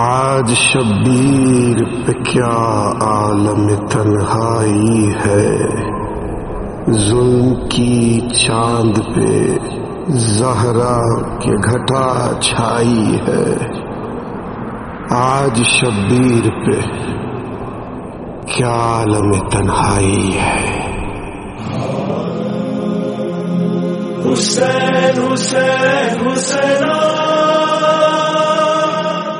آج شبیر پہ کیا عالم تنہائی ہے؟ ظلم کی چاند پہ زہرا کے گھٹا چھائی ہے۔ آج شبیر پہ کیا عالم تنہائی ہے۔ حسین حسین حسین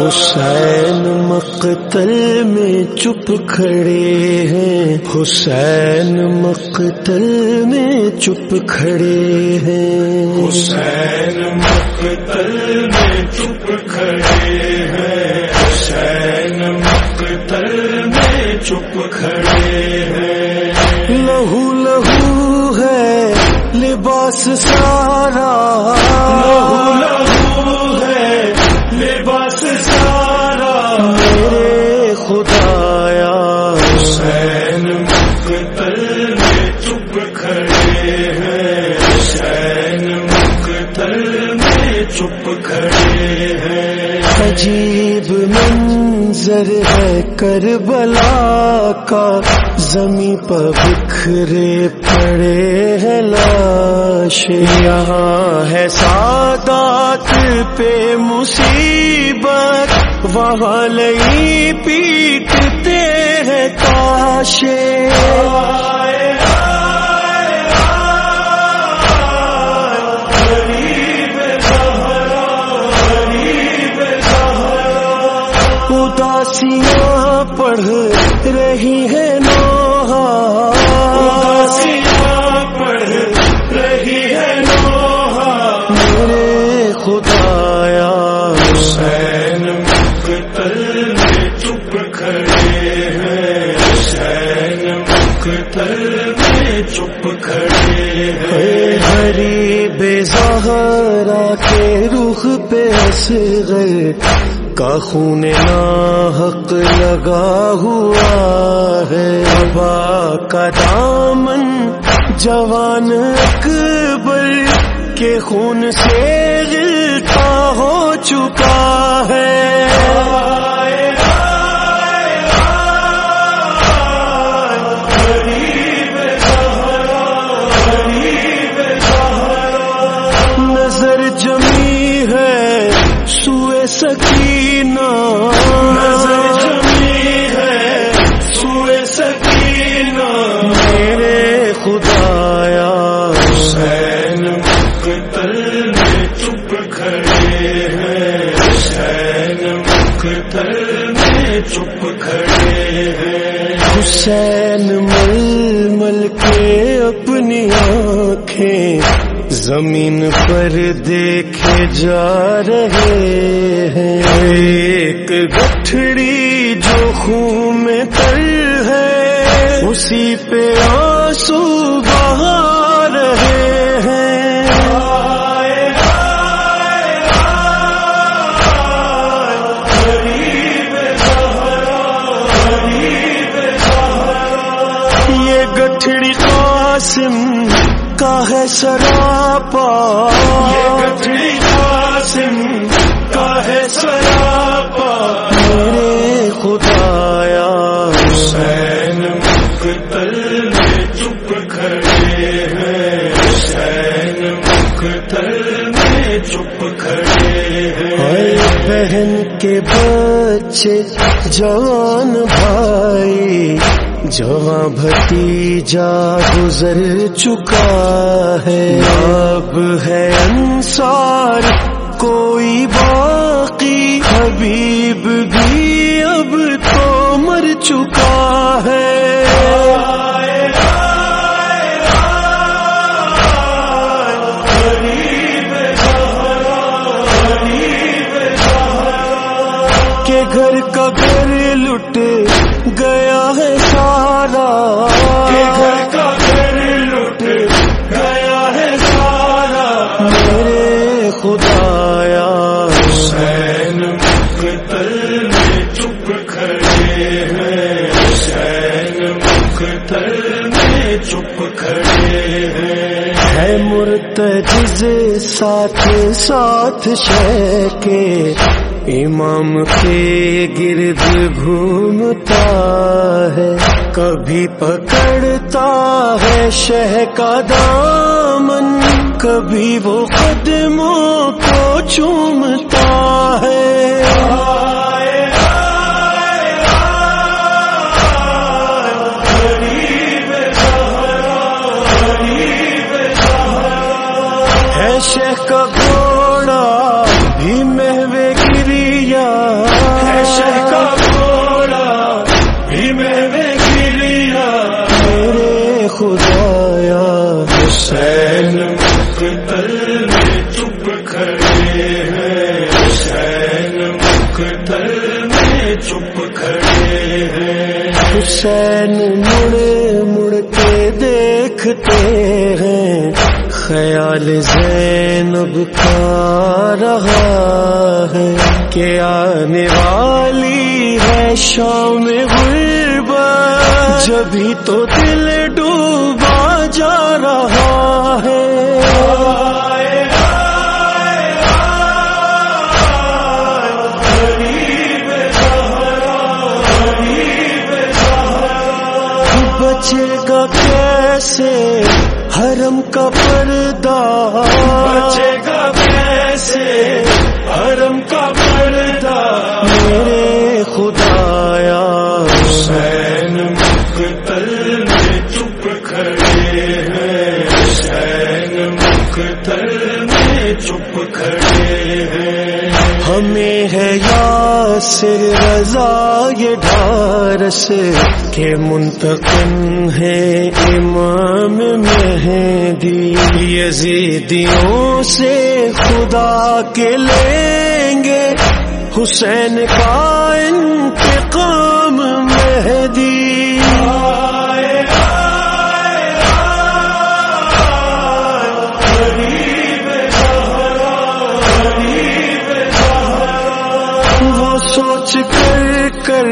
حسین مقتل میں چپ کھڑے ہیں۔ حسین مقتل میں چپ کھڑے ہیں۔ حسین مقتل میں چپ کھڑے ہیں۔ حسین مقتل میں چپ کھڑے ہیں۔ لہو لہو ہے لباس سارا۔ لہو لہو کھڑے ہیں عجیب منظر ہے کربلا کا زمین پر بکھرے پڑے ہیں لاش۔ یہاں ہے سادات پہ مصیبت، وہاں لئی پی رہی ہے نوحا اداسیاں پڑھ رہی ہے نوحا میرے خدایا۔ حسین مقتل میں چپ کھڑے ہیں۔ حسین مقتل میں چپ کھڑے ہیں۔ ہری بے سہارا کے رخ پہ اصغر کا خون حق لگا ہوا ہے ابا کا دامن جوان اکبر کے خون سے گلتا ہو چکا ہے۔ سکینہ۔ نظر جمی ہے سوئے سکینہ۔ میرے خدایا۔ حسین مقتل میں چپ کھڑے ہیں۔ حسین مقتل میں چپ کھڑے ہیں۔ حسین مل مل کے اپنی آنکھیں زمین پر دیکھے جا رہے ہیں۔ ایک گٹھڑی جو خون میں تر ہے، اسی پہ آنسو بہا رہے ہے سراپا قاسم کا ہے سراپا۔ میرے خدایا۔ حسین مقتل میں چپ کھڑے ہیں۔ حسین مقتل میں چپ کھڑے ہیں۔ بہن کے بچے جوان بھائی جہاں بھتیجا گزر چکا ہے۔ اب ہے انصار، کوئی باقی، حبیب بھی اب تو مر چکا کھڑے ہیں۔ ہے مرتجز ساتھ ساتھ شہ کے امام کے گرد گھومتا ہے کبھی پکڑتا ہے شہ کا دامن کبھی وہ قدموں کو چومتا ہے۔ شیخ کا گھوڑا بھی محوے گریا۔ ہے شہ کا گھوڑا بھی میں گریا۔ میرے خدایا حسین مقتل میں چپ کھڑے ہیں۔ حسین مقتل میں چپ کھڑے ہیں۔ حسین مڑ مڑ کے دیکھتے ہیں۔ خیال زینب کا رہا ہے کہ آنے والی ہے شام غربت۔ جبھی تو دل ڈوبا جا رہا ہے ہمیں ہے یاسر رضا یہ ڈھارس کے منتقم ہے امام مہدی۔ یزیدیوں سے خدا کے لیں گے حسین کا انتقام مہدی۔ کر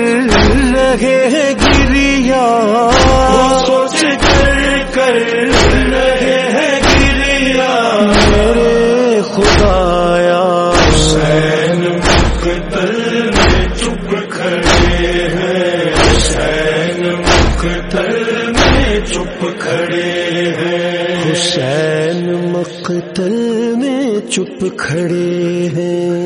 رہے گریا سوچ کر کر رہے ہیں گریا میرے خدایا۔ حسین مقتل میں چپ کھڑے ہیں۔ حسین مقتل میں چپ کھڑے ہیں۔ حسین مقتل میں چپ کھڑے ہیں۔